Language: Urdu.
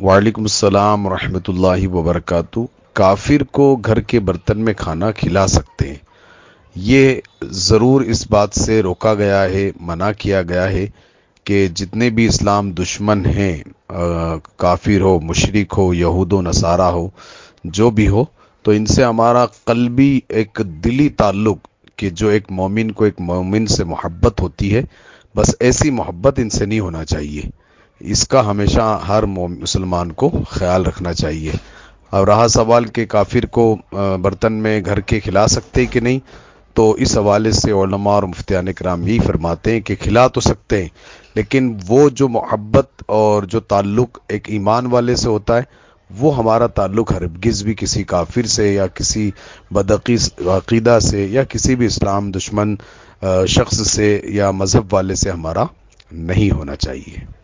وعلیکم السلام ورحمۃ اللہ وبرکاتہ۔ کافر کو گھر کے برتن میں کھانا کھلا سکتے ہیں۔ یہ ضرور اس بات سے روکا گیا ہے، منع کیا گیا ہے کہ جتنے بھی اسلام دشمن ہیں کافر ہو مشرق ہو، یہود و نصارہ ہو، جو بھی ہو، تو ان سے ہمارا قلبی ایک دلی تعلق کہ جو ایک مومن کو ایک مومن سے محبت ہوتی ہے۔ بس ایسی محبت ان سے نہیں ہونا چاہیے۔ اس کا ہمیشہ ہر مسلمان کو خیال رکھنا چاہیے۔ اور رہا سوال کہ کافر کو برتن میں گھر کے کھلا سکتے کہ نہیں؟ تو اس حوالے سے علماء اور مفتیان کرام یہی فرماتے ہیں کہ کھلا تو سکتے ہیں، لیکن وہ جو محبت اور جو تعلق ایک ایمان والے سے ہوتا ہے، وہ ہمارا تعلق ہرگز بھی کسی کافر سے یا کسی بدعقی عقیدہ سے یا کسی بھی اسلام دشمن شخص سے یا مذہب والے سے ہمارا نہیں ہونا چاہیے۔